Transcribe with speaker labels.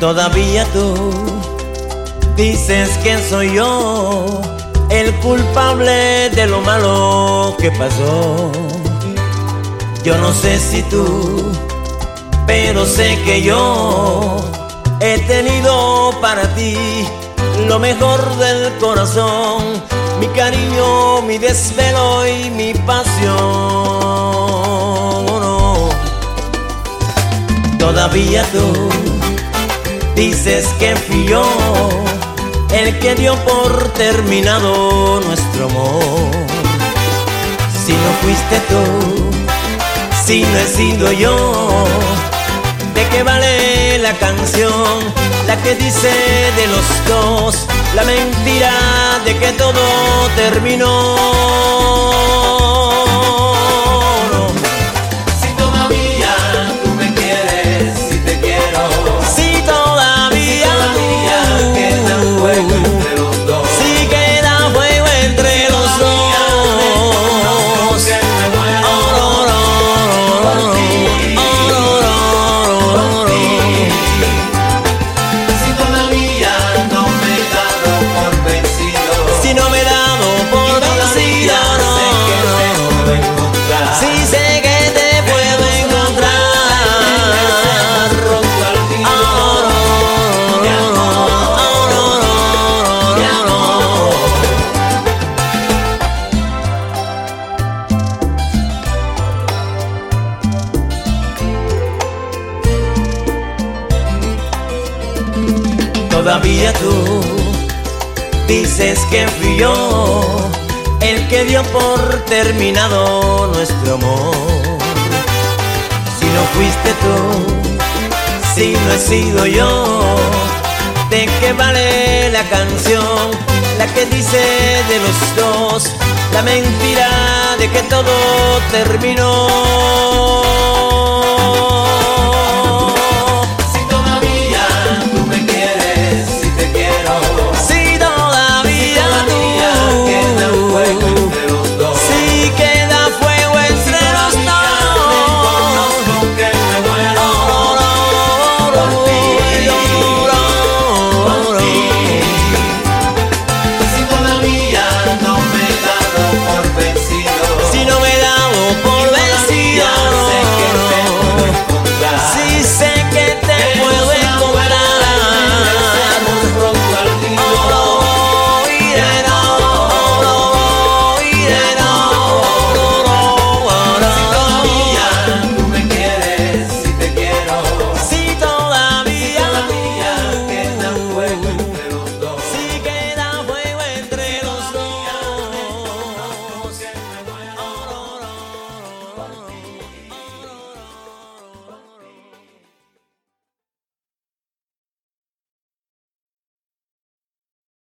Speaker 1: Todavía tú dices que soy yo el culpable de lo malo que pasó. Yo no sé si tú, pero sé que yo he tenido para ti lo mejor del corazón, mi cariño, mi desvelo y mi pasión. Oh, Todavía tú dices que fui yo el que dio por terminado nuestro amor. Si no fuiste tú, si no he sido yo, ¿de qué vale la canción? La que dice de los dos, la mentira de que todo terminó. Todavía tú dices que fui yo el que dio por terminado nuestro amor. Si no fuiste tú, si no he sido yo, ¿de qué vale la canción? La que dice de los dos, la mentira de que todo terminó.